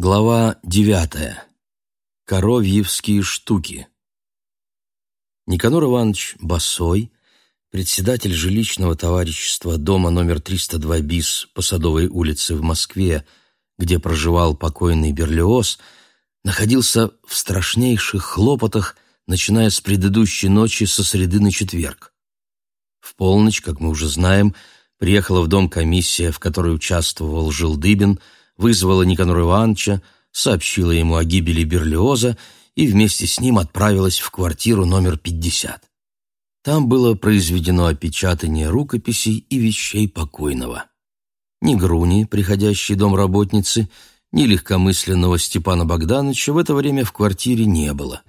Глава девятая. Коровьевские штуки. Никанор Иванович Басой, председатель жилищного товарищества дома номер 302 БИС по Садовой улице в Москве, где проживал покойный Берлиоз, находился в страшнейших хлопотах, начиная с предыдущей ночи со среды на четверг. В полночь, как мы уже знаем, приехала в дом комиссия, в которой участвовал Жилдыбин – вызвала Никанора Ивановича, сообщила ему о гибели Берлиоза и вместе с ним отправилась в квартиру номер 50. Там было произведено опечатание рукописей и вещей покойного. Ни Груни, приходящей домработницы, ни легкомысленного Степана Богдановича в это время в квартире не было.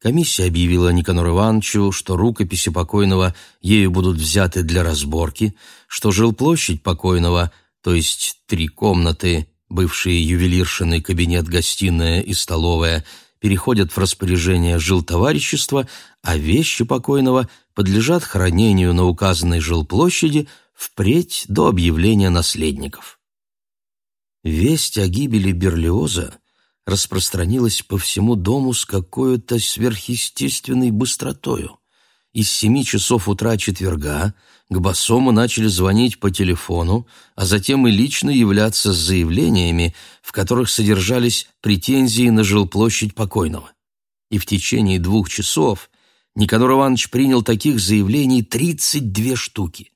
Комиссия объявила Никанору Ивановичу, что рукописи покойного ею будут взяты для разборки, что жилплощадь покойного, то есть три комнаты, бывшие ювелиршины кабинет-гостиная и столовая, переходят в распоряжение жилтоварищества, а вещи покойного подлежат хранению на указанной жилплощади впредь до объявления наследников. Весть о гибели Берлиоза распространилась по всему дому с какой-то сверхъестественной быстротою. Из семи часов утра четверга к Басому начали звонить по телефону, а затем и лично являться с заявлениями, в которых содержались претензии на жилплощадь покойного. И в течение двух часов Никанор Иванович принял таких заявлений 32 штуки.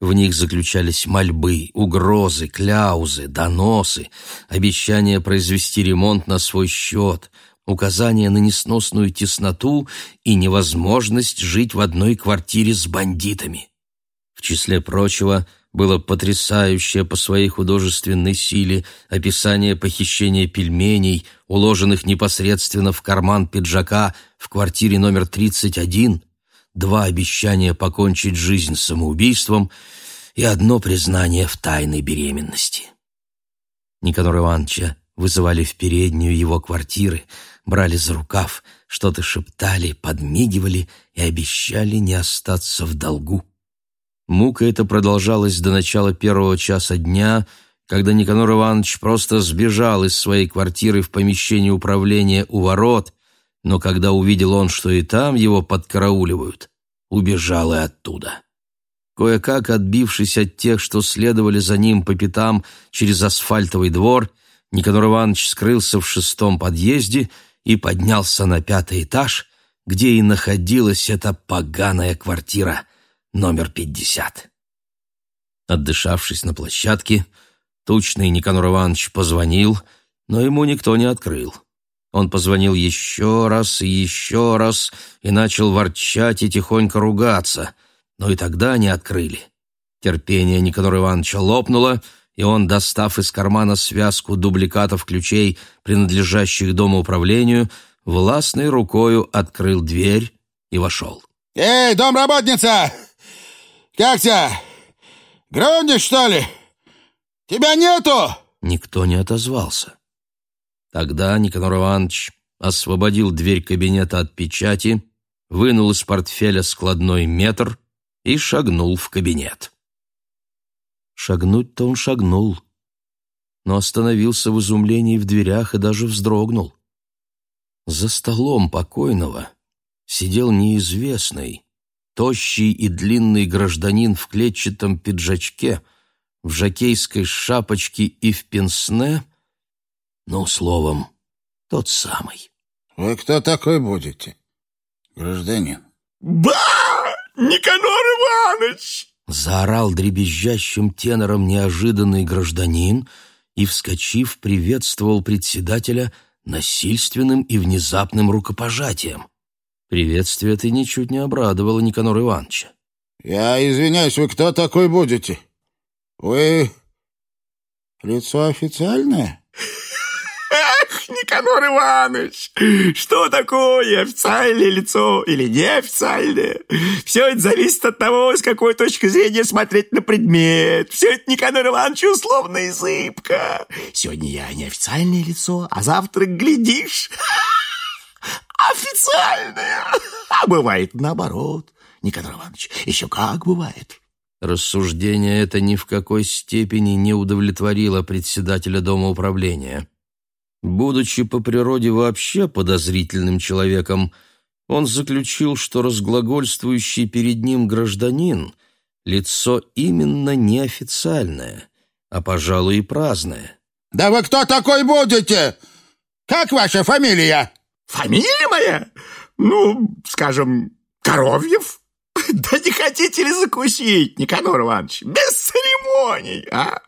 В них заключались мольбы, угрозы, кляузы, доносы, обещания произвести ремонт на свой счет, указания на несносную тесноту и невозможность жить в одной квартире с бандитами. В числе прочего было потрясающее по своей художественной силе описание похищения пельменей, уложенных непосредственно в карман пиджака в квартире номер 31, два обещания покончить жизнь самоубийством и одно признание в тайной беременности. Никанора Ивановича вызывали в переднюю его квартиры, брали за рукав, что-то шептали, подмигивали и обещали не остаться в долгу. Мука эта продолжалась до начала первого часа дня, когда Никанор Иванович просто сбежал из своей квартиры в помещение управления у ворот, но когда увидел он, что и там его подкарауливают, убежал и оттуда. Кое-как отбившись от тех, что следовали за ним по пятам через асфальтовый двор, Никанор Иванович скрылся в шестом подъезде и поднялся на пятый этаж, где и находилась эта поганая квартира — номер 50. Отдышавшись на площадке, тучный Никанор Иванович позвонил, но ему никто не открыл. Он позвонил еще раз и еще раз и начал ворчать и тихонько ругаться, но и тогда не открыли. Терпение Никанора Ивановича лопнуло, и он, достав из кармана связку дубликатов ключей, принадлежащих домоуправлению, властной рукою открыл дверь и вошел. «Эй, домработница! Как тебя? Громнишь, что ли? Тебя нету?» Никто не отозвался. Тогда Никанор Иванович освободил дверь кабинета от печати, вынул из портфеля складной метр и шагнул в кабинет. Шагнуть-то он шагнул, но остановился в изумлении в дверях и даже вздрогнул. За столом покойного сидел неизвестный, тощий и длинный гражданин в клетчатом пиджачке, в жакейской шапочке и в пенсне, ну, словом, тот самый. «Вы кто такой будете, гражданин?» «Ба! Никанор Иванович!» Заорал дребезжащим тенором неожиданный гражданин и, вскочив, приветствовал председателя насильственным и внезапным рукопожатием. Приветствие ты ничуть не обрадовало Никанора Ивановича. «Я извиняюсь, вы кто такой будете? Вы лицо официальное?» Никанор Иванович, что такое, официальное лицо или неофициальное? Все это зависит от того, с какой точки зрения смотреть на предмет. Все это, Никанор Иванович, условно и зыбко. Сегодня я неофициальное лицо, а завтра, глядишь, официальная. А бывает наоборот, Николай Иванович, еще как бывает. Рассуждение это ни в какой степени не удовлетворило председателя Дома управления. Будучи по природе вообще подозрительным человеком, он заключил, что разглагольствующий перед ним гражданин — лицо именно неофициальное, а, пожалуй, и праздное. «Да вы кто такой будете? Как ваша фамилия?» «Фамилия моя? Ну, скажем, Коровьев?» «Да не хотите ли закусить, Никанор Иванович? Без церемоний, а?»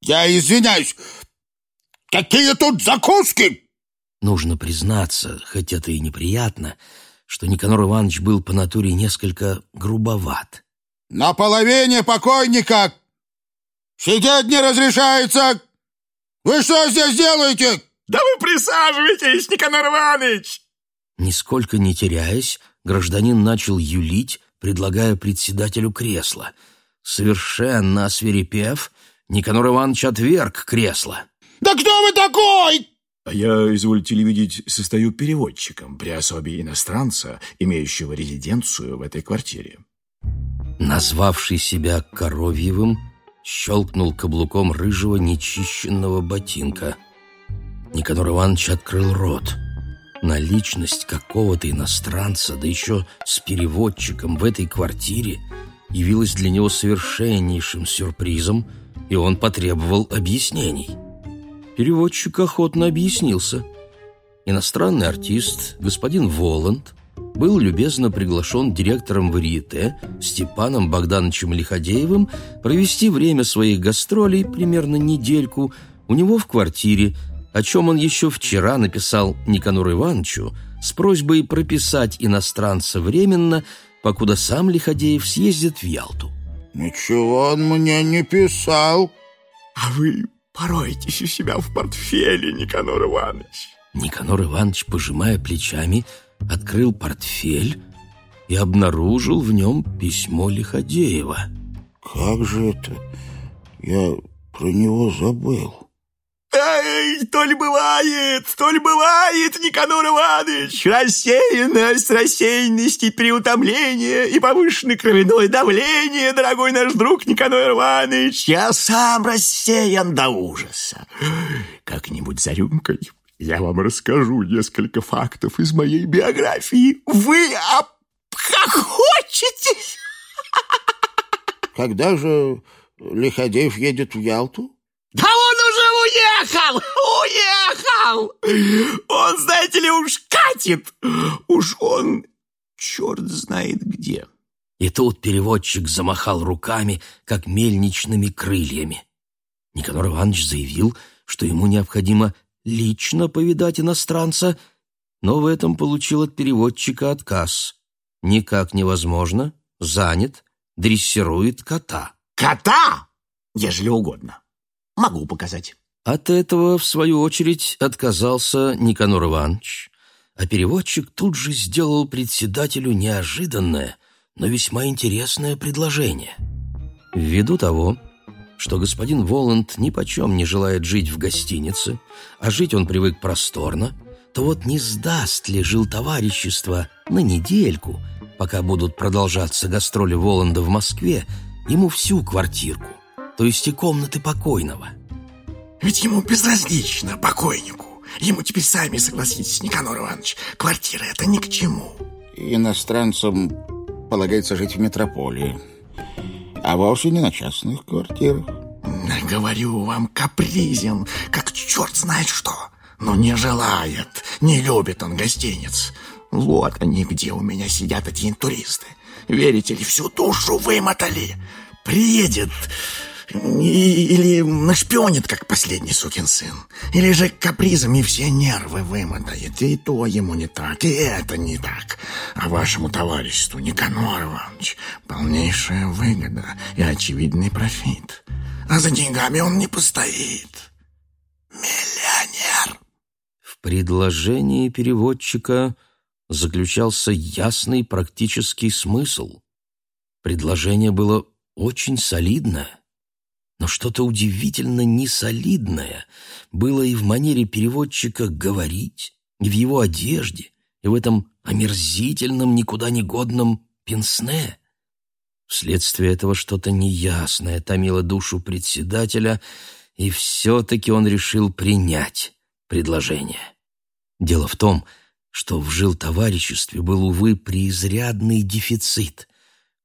«Я извиняюсь, какие тут закуски?» Нужно признаться, хоть это и неприятно, что Никанор Иванович был по натуре несколько грубоват. «На половине покойника сидеть не разрешается! Вы что здесь делаете?» «Да вы присаживайтесь, Никанор Иванович!» Нисколько не теряясь, гражданин начал юлить, предлагая председателю кресло. Совершенно осверепев, Никанор Иванович отверг кресло. «Да кто вы такой?» А я, извольте ли видеть, состою переводчиком при особе иностранца, имеющего резиденцию в этой квартире. Назвавший себя Коровьевым, щелкнул каблуком рыжего нечищенного ботинка. Никанор Иванович открыл рот — Наличность какого-то иностранца, да еще с переводчиком в этой квартире, явилась для него совершеннейшим сюрпризом, и он потребовал объяснений. Переводчик охотно объяснился. Иностранный артист, господин Воланд, был любезно приглашен директором варьете Степаном Богдановичем Лиходеевым провести время своих гастролей, примерно недельку, у него в квартире – о чем он еще вчера написал Никанору Ивановичу с просьбой прописать иностранца временно, покуда сам Лиходеев съездит в Ялту. «Ничего он мне не писал». «А вы поройтесь у себя в портфеле, Никанор Иванович». Никанор Иванович, пожимая плечами, открыл портфель и обнаружил в нем письмо Лиходеева. «Как же это? Я про него забыл». То ли бывает, то ли бывает, Никанор Иванович! Рассеянность, рассеянность и переутомление, и повышенное кровяное давление, дорогой наш друг Никанор Иванович! Я сам рассеян до ужаса. Как-нибудь за рюмкой я вам расскажу несколько фактов из моей биографии. Вы обхохочетесь! Когда же Лиходеев едет в Ялту? Да он уехал! Уехал! Он, знаете ли, уж катит! Уж он черт знает где!» И тут переводчик замахал руками, как мельничными крыльями. Никанор Иванович заявил, что ему необходимо лично повидать иностранца, но в этом получил от переводчика отказ. Никак невозможно, занят, дрессирует кота. «Кота? Ежели угодно. Могу показать». От этого, в свою очередь, отказался Никанор Иванович, а переводчик тут же сделал председателю неожиданное, но весьма интересное предложение. Ввиду того, что господин Воланд нипочем не желает жить в гостинице, а жить он привык просторно, то вот не сдаст ли жил товарищество на недельку, пока будут продолжаться гастроли Воланда в Москве, ему всю квартирку, то есть и комнаты покойного – ведь ему безразлично, покойнику. Ему теперь сами согласитесь, Никанор Иванович, квартира это ни к чему. Иностранцам полагается жить в метрополии, а вовсе не на частных квартирах. Говорю вам, капризен, как черт знает что. Но не желает, не любит он гостиниц. Вот они где у меня сидят, эти интуристы. Верите ли, всю душу вымотали. Приедет или нашпионит, как последний сукин сын. Или же капризами все нервы вымотает. И то ему не так, и это не так. А вашему товариществу, Никанор Иванович, полнейшая выгода и очевидный профит. А за деньгами он не постоит. Миллионер. В предложении переводчика заключался ясный практический смысл. Предложение было очень солидное. Но что-то удивительно несолидное было и в манере переводчика говорить, и в его одежде, и в этом омерзительном, никуда не годном пенсне. Вследствие этого что-то неясное томило душу председателя, и все-таки он решил принять предложение. Дело в том, что в жилтовариществе был, увы, преизрядный дефицит.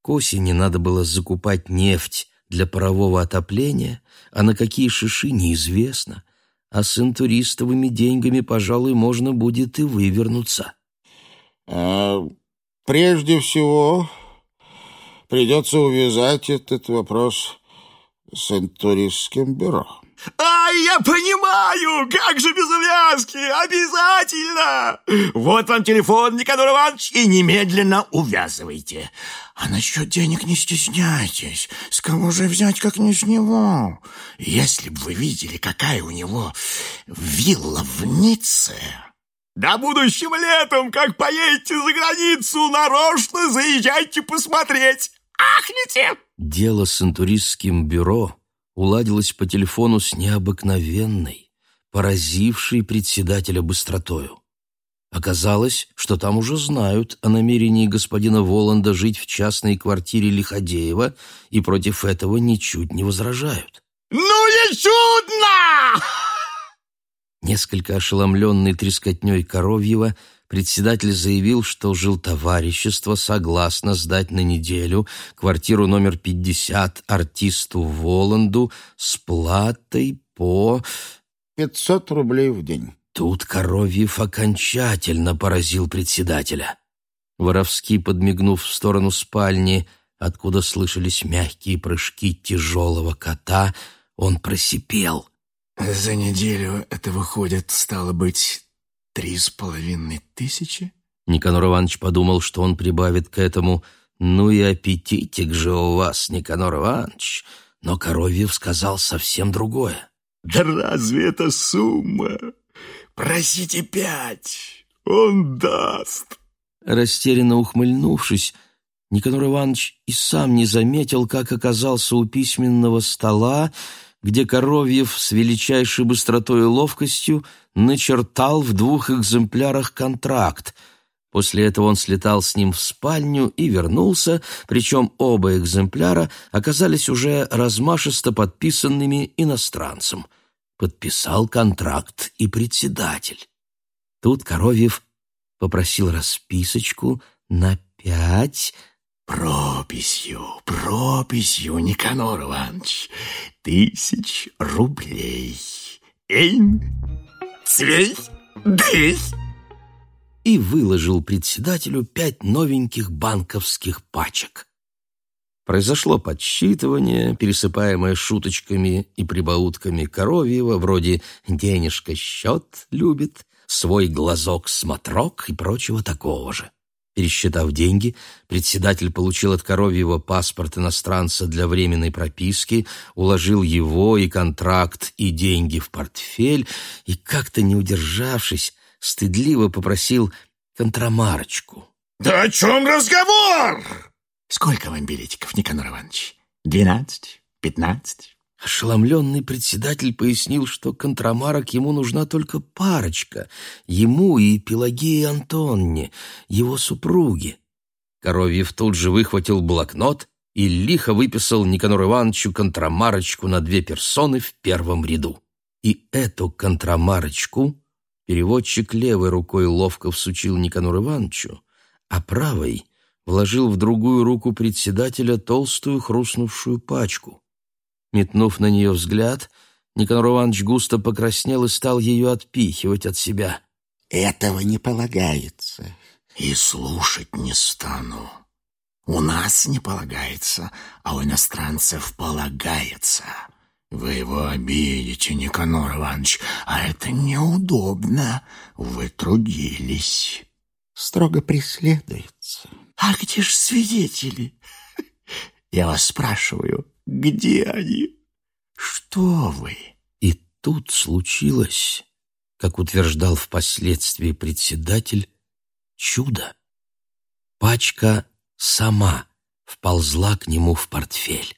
К осени надо было закупать нефть для парового отопления, а на какие шиши неизвестно, а с интуристовыми деньгами, пожалуй, можно будет и вывернуться. А прежде всего придется увязать этот вопрос с интуристским бюро. А, я понимаю! Как же без увязки? Обязательно! Вот вам телефон, Никанор Иванович, и немедленно увязывайте. А насчет денег не стесняйтесь. С кого же взять, как не с него? Если бы вы видели, какая у него вилла в Ницце... Да будущим летом, как поедете за границу, нарочно заезжайте посмотреть. Ахните! Дело с интуристским бюро уладилось по телефону с необыкновенной, поразившей председателя быстротою. Оказалось, что там уже знают о намерении господина Воланда жить в частной квартире Лиходеева и против этого ничуть не возражают. «Ну и чудно!» Несколько ошеломленный трескотней Коровьева, председатель заявил, что жилтоварищество согласно сдать на неделю квартиру номер 50 артисту Воланду с платой по... 500 рублей в день. Тут Коровьев окончательно поразил председателя. Воровски, подмигнув в сторону спальни, откуда слышались мягкие прыжки тяжелого кота, он просипел. «За неделю это выходит, стало быть, три с половиной тысячи?» Никанор Иванович подумал, что он прибавит к этому «Ну и аппетитик же у вас, Никанор Иванович!» Но Коровьев сказал совсем другое. «Да разве это сумма? Просите пять, он даст!» Растерянно ухмыльнувшись, Никанор Иванович и сам не заметил, как оказался у письменного стола, где Коровьев с величайшей быстротой и ловкостью начертал в двух экземплярах контракт. После этого он слетал с ним в спальню и вернулся, причем оба экземпляра оказались уже размашисто подписанными иностранцем. Подписал контракт и председатель. Тут Коровьев попросил расписочку на пять Прописью, прописью, Никанор Иванович, тысяч рублей. Эйн, цвей, дый. И выложил председателю пять новеньких банковских пачек. Произошло подсчитывание, пересыпаемое шуточками и прибаутками Коровьева, вроде «денежка счет любит», «свой глазок-смотрок» и прочего такого же. Пересчитав деньги, председатель получил от Коровьева паспорт иностранца для временной прописки, уложил его и контракт, и деньги в портфель, и, как-то не удержавшись, стыдливо попросил контрамарочку. «Да о чем разговор?» «Сколько вам билетиков, Никанор Иванович? Двенадцать? Пятнадцать?» Ошеломленный председатель пояснил, что контрамарок ему нужна только парочка, ему и Пелагеи Антонне, его супруге. Коровьев тут же выхватил блокнот и лихо выписал Никанору Ивановичу контрамарочку на две персоны в первом ряду. И эту контрамарочку переводчик левой рукой ловко всучил Никанору Ивановичу, а правой вложил в другую руку председателя толстую хрустнувшую пачку. Метнув на нее взгляд, Никанор Иванович густо покраснел и стал ее отпихивать от себя. Этого не полагается. И слушать не стану. У нас не полагается, а у иностранцев полагается. Вы его обидите, Никанор Иванович, а это неудобно. Вы трудились. Строго преследуется. А где ж свидетели? Я вас спрашиваю, где они? Что вы? И тут случилось, как утверждал впоследствии председатель, чудо. Пачка сама вползла к нему в портфель.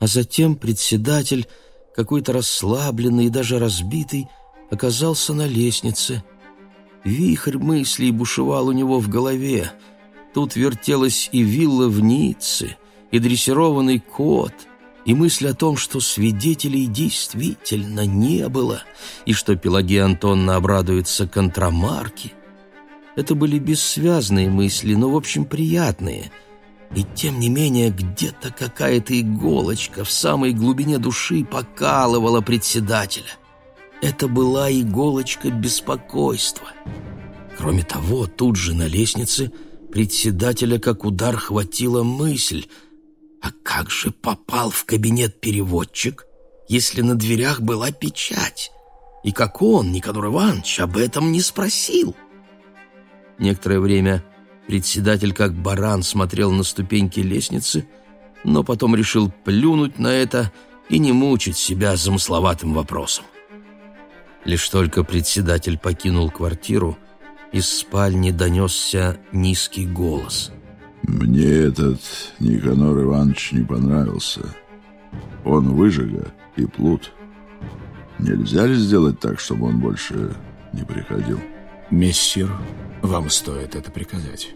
А затем председатель, какой-то расслабленный и даже разбитый, оказался на лестнице. Вихрь мыслей бушевал у него в голове. Тут вертелась и вилла в Ницце, и дрессированный кот, и мысль о том, что свидетелей действительно не было, и что Пелагея Антонна обрадуется контрамарке, это были бессвязные мысли, но, в общем, приятные. И тем не менее, где-то какая-то иголочка в самой глубине души покалывала председателя. Это была иголочка беспокойства. Кроме того, тут же на лестнице председателя как удар хватила мысль — а как же попал в кабинет переводчик, если на дверях была печать? И как он, Никанор Иванович, об этом не спросил? Некоторое время председатель как баран смотрел на ступеньки лестницы, но потом решил плюнуть на это и не мучить себя замысловатым вопросом. Лишь только председатель покинул квартиру, из спальни донесся низкий голос — мне этот Никанор Иванович не понравился. Он выжига и плут. Нельзя ли сделать так, чтобы он больше не приходил? Мессир, вам стоит это приказать.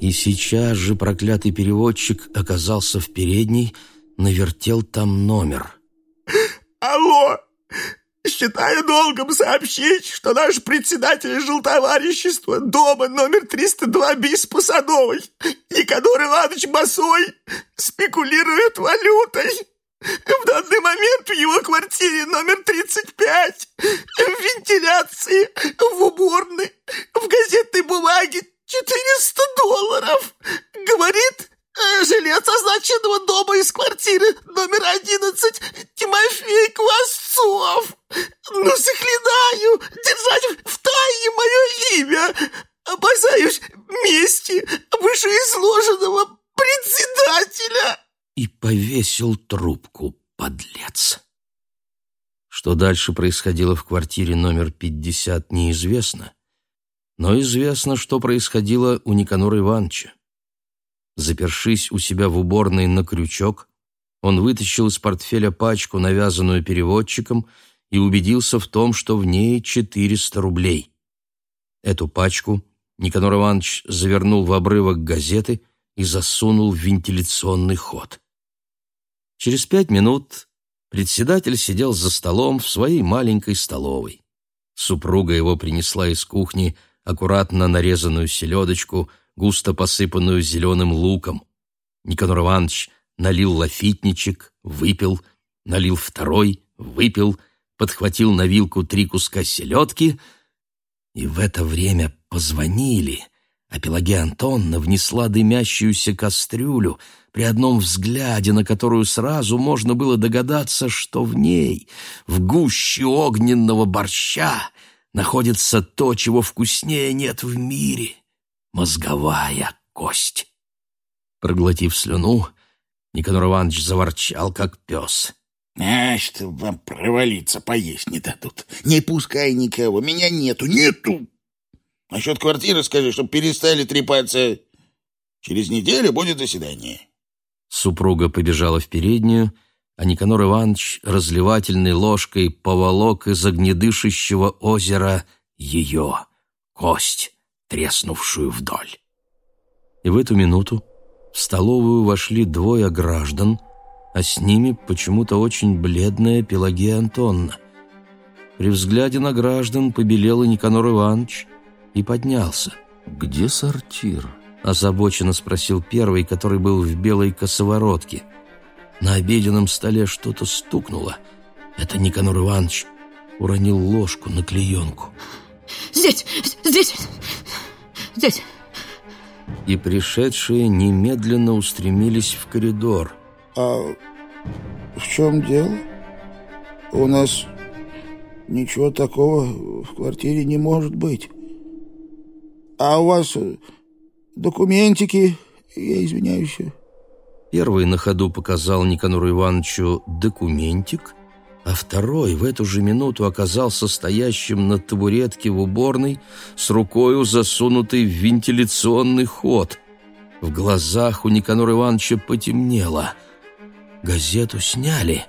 И сейчас же проклятый переводчик оказался в передней, навертел там номер. Алло! Считаю долгом сообщить, что наш председатель жилтоварищества дома номер 302 бис по Садовой, Никодор Иванович Басой, спекулирует валютой. В данный момент в его квартире номер 35, в вентиляции, в уборной, в газетной бумаге 400 долларов. Говорит, жилец означенного дома из квартиры номер одиннадцать Тимофей Квасцов. Ну, заклинаю держать в тайне мое имя. Опасаюсь мести вышеизложенного председателя. И повесил трубку, подлец. Что дальше происходило в квартире номер пятьдесят, неизвестно. Но известно, что происходило у Никанора Ивановича. Запершись у себя в уборной на крючок, он вытащил из портфеля пачку, навязанную переводчиком, и убедился в том, что в ней 400 рублей. Эту пачку Никанор Иванович завернул в обрывок газеты и засунул в вентиляционный ход. Через пять минут председатель сидел за столом в своей маленькой столовой. Супруга его принесла из кухни аккуратно нарезанную селедочку, густо посыпанную зеленым луком. Никанор Иванович налил лафитничек, выпил, налил второй, выпил, подхватил на вилку три куска селедки, и в это время позвонили, а Пелагея Антонна внесла дымящуюся кастрюлю, при одном взгляде на которую сразу можно было догадаться, что в ней, в гуще огненного борща, находится то, чего вкуснее нет в мире мозговая кость. Проглотив слюну, Никанор Иванович заворчал, как пес. «А, что вам провалиться поесть не дадут. Не пускай никого, меня нету, нету. Насчет квартиры скажи, чтоб перестали трепаться. Через неделю будет заседание». Супруга побежала в переднюю, а Никанор Иванович разливательной ложкой поволок из огнедышащего озера ее кость треснувшую вдоль. И в эту минуту в столовую вошли двое граждан, а с ними почему-то очень бледная Пелагея Антонна. При взгляде на граждан побелел и Никанор Иванович и поднялся. «Где сортир?» – озабоченно спросил первый, который был в белой косоворотке. На обеденном столе что-то стукнуло. Это Никанор Иванович уронил ложку на клеенку. «Здесь! Здесь! Здесь!» И пришедшие немедленно устремились в коридор. «А в чем дело? У нас ничего такого в квартире не может быть. А у вас документики, я извиняюсь». Первый на ходу показал Никанору Ивановичу документик, а второй в эту же минуту оказался стоящим на табуретке в уборной с рукою засунутой в вентиляционный ход. В глазах у Никанора Ивановича потемнело. Газету сняли,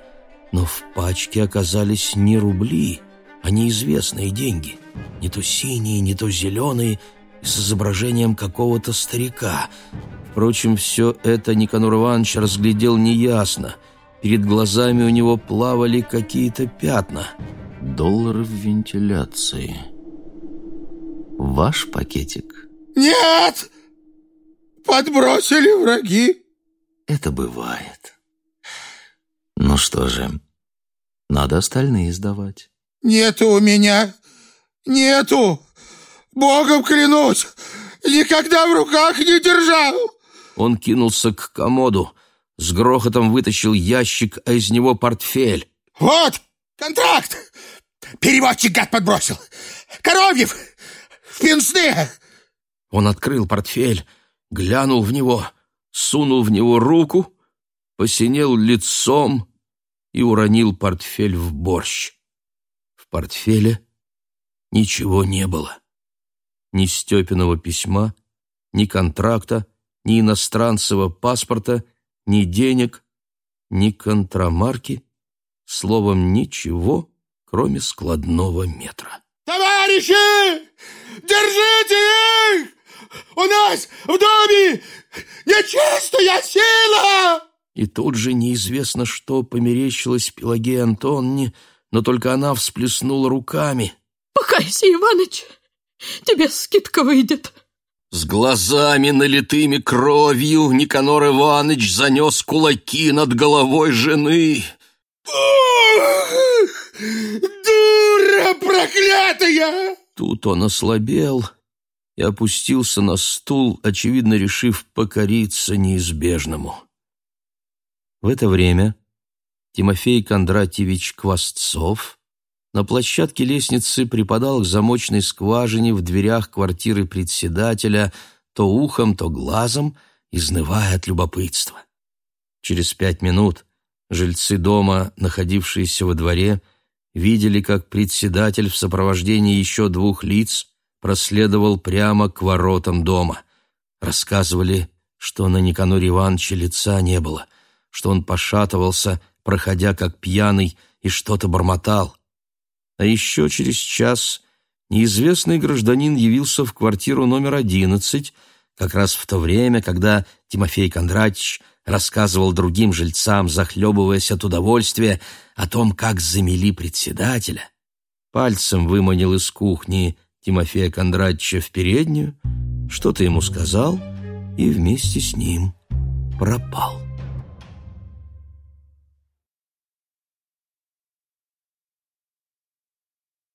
но в пачке оказались не рубли, а неизвестные деньги. Не то синие, не то зеленые, с изображением какого-то старика. Впрочем, все это Никанор Иванович разглядел неясно — Перед глазами у него плавали какие-то пятна. Доллары в вентиляции. Ваш пакетик? Нет! Подбросили враги. Это бывает. Ну что же, надо остальные сдавать. Нету у меня. Нету. Богом клянусь, никогда в руках не держал. Он кинулся к комоду, с грохотом вытащил ящик, а из него портфель. Вот, контракт. Переводчик гад подбросил. Коровьев, в пенсне. Он открыл портфель, глянул в него, сунул в него руку, посинел лицом и уронил портфель в борщ. В портфеле ничего не было. Ни Степиного письма, ни контракта, ни иностранцевого паспорта, ни денег, ни контрамарки, словом, ничего, кроме складного метра. Товарищи, держите их! У нас в доме нечистая сила! И тут же неизвестно, что померещилось Пелагея Антонне, но только она всплеснула руками. Покайся, Иваныч, тебе скидка выйдет. С глазами, налитыми кровью, Никанор Иванович занес кулаки над головой жены. Дура проклятая! Тут он ослабел и опустился на стул, очевидно решив покориться неизбежному. В это время Тимофей Кондратьевич Квасцов на площадке лестницы припадал к замочной скважине в дверях квартиры председателя, то ухом, то глазом, изнывая от любопытства. Через пять минут жильцы дома, находившиеся во дворе, видели, как председатель в сопровождении еще двух лиц проследовал прямо к воротам дома. Рассказывали, что на Никаноре Ивановича лица не было, что он пошатывался, проходя как пьяный, и что-то бормотал. А еще через час неизвестный гражданин явился в квартиру номер одиннадцать, как раз в то время, когда Тимофей Кондратьевич рассказывал другим жильцам, захлебываясь от удовольствия, о том, как замели председателя. Пальцем выманил из кухни Тимофея Кондратьевича в переднюю, что-то ему сказал и вместе с ним пропал.